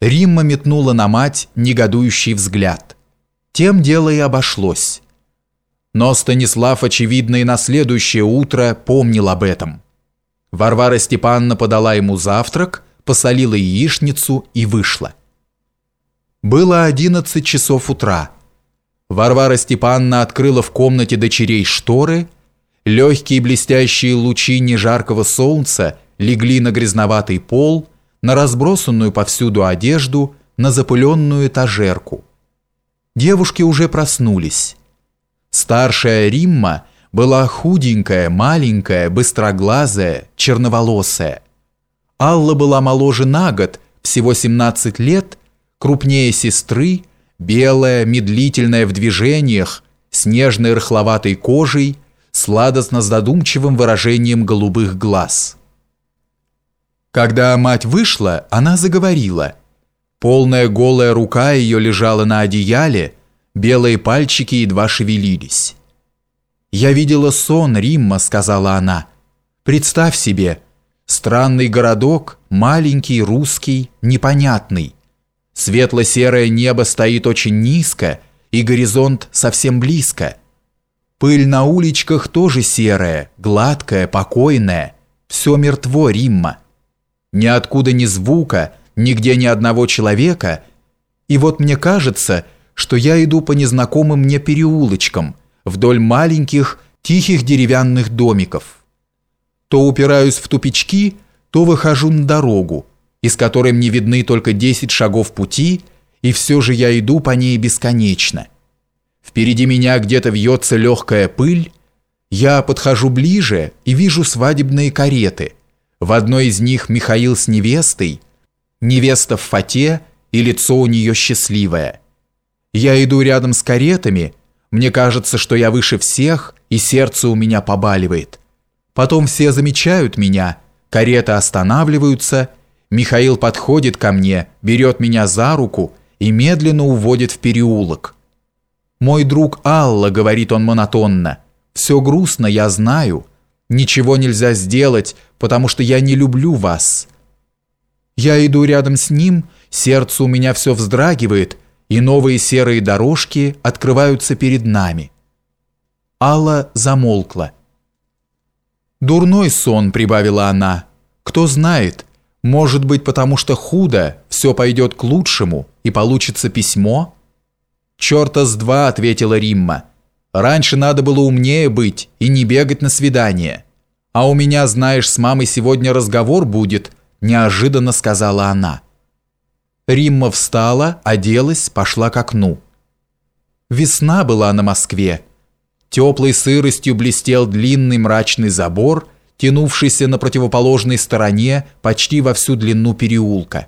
Римма метнула на мать негодующий взгляд. Тем дело и обошлось. Но Станислав, очевидно, и на следующее утро помнил об этом. Варвара Степановна подала ему завтрак, посолила яичницу и вышла. Было одиннадцать часов утра. Варвара Степановна открыла в комнате дочерей шторы, легкие блестящие лучи нежаркого солнца легли на грязноватый пол, на разбросанную повсюду одежду, на запыленную этажерку. Девушки уже проснулись. Старшая Римма была худенькая, маленькая, быстроглазая, черноволосая. Алла была моложе на год, всего 17 лет, крупнее сестры, белая, медлительная в движениях, с нежной рыхловатой кожей, сладостно-задумчивым выражением голубых глаз. Когда мать вышла, она заговорила. Полная голая рука ее лежала на одеяле, белые пальчики едва шевелились. «Я видела сон Римма», — сказала она. «Представь себе, странный городок, маленький, русский, непонятный. Светло-серое небо стоит очень низко, и горизонт совсем близко. Пыль на уличках тоже серая, гладкая, покойная. Все мертво, Римма. Ниоткуда ни звука, нигде ни одного человека. И вот мне кажется, что я иду по незнакомым мне переулочкам, вдоль маленьких, тихих деревянных домиков. То упираюсь в тупички, то выхожу на дорогу, из которой мне видны только 10 шагов пути, и все же я иду по ней бесконечно. Впереди меня где-то вьется легкая пыль, я подхожу ближе и вижу свадебные кареты – в одной из них Михаил с невестой, невеста в фате и лицо у нее счастливое. Я иду рядом с каретами, мне кажется, что я выше всех, и сердце у меня побаливает. Потом все замечают меня, кареты останавливаются, Михаил подходит ко мне, берет меня за руку и медленно уводит в переулок. «Мой друг Алла», — говорит он монотонно, — «все грустно, я знаю, Ничего нельзя сделать, потому что я не люблю вас. Я иду рядом с ним, сердце у меня все вздрагивает, и новые серые дорожки открываются перед нами. Алла замолкла. «Дурной сон», — прибавила она. «Кто знает, может быть, потому что худо, все пойдет к лучшему, и получится письмо?» «Черта с два», — ответила Римма. Раньше надо было умнее быть и не бегать на свидание. А у меня, знаешь, с мамой сегодня разговор будет, неожиданно сказала она. Римма встала, оделась, пошла к окну. Весна была на Москве. Теплой сыростью блестел длинный мрачный забор, тянувшийся на противоположной стороне почти во всю длину переулка.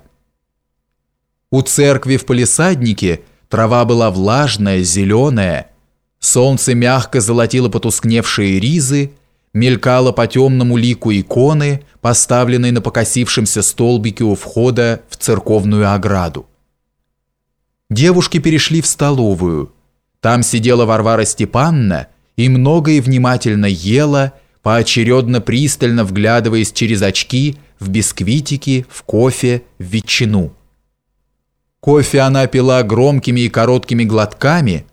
У церкви в палисаднике трава была влажная, зеленая, Солнце мягко золотило потускневшие ризы, мелькало по темному лику иконы, поставленной на покосившемся столбике у входа в церковную ограду. Девушки перешли в столовую. Там сидела Варвара Степанна и много и внимательно ела, поочередно пристально вглядываясь через очки в бисквитики, в кофе, в ветчину. Кофе она пила громкими и короткими глотками –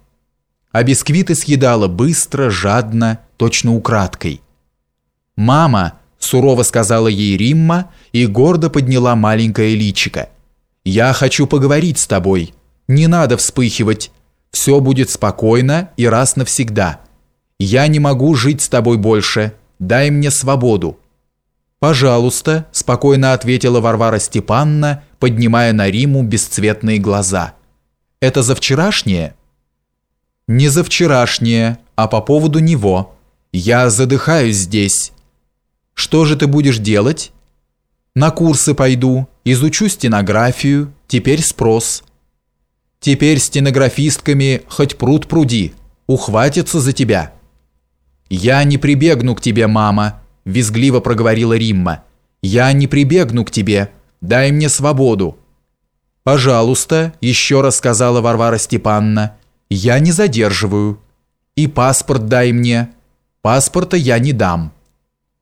а бисквиты съедала быстро, жадно, точно украдкой. «Мама!» – сурово сказала ей Римма и гордо подняла маленькое личико. «Я хочу поговорить с тобой. Не надо вспыхивать. Все будет спокойно и раз навсегда. Я не могу жить с тобой больше. Дай мне свободу». «Пожалуйста», – спокойно ответила Варвара Степанна, поднимая на Риму бесцветные глаза. «Это за вчерашнее?» Не за вчерашнее, а по поводу него. Я задыхаюсь здесь. Что же ты будешь делать? На курсы пойду, изучу стенографию, теперь спрос. Теперь стенографистками хоть пруд пруди, ухватятся за тебя. Я не прибегну к тебе, мама, визгливо проговорила Римма. Я не прибегну к тебе. Дай мне свободу. Пожалуйста, еще раз сказала Варвара Степанна. Я не задерживаю. И паспорт дай мне. Паспорта я не дам.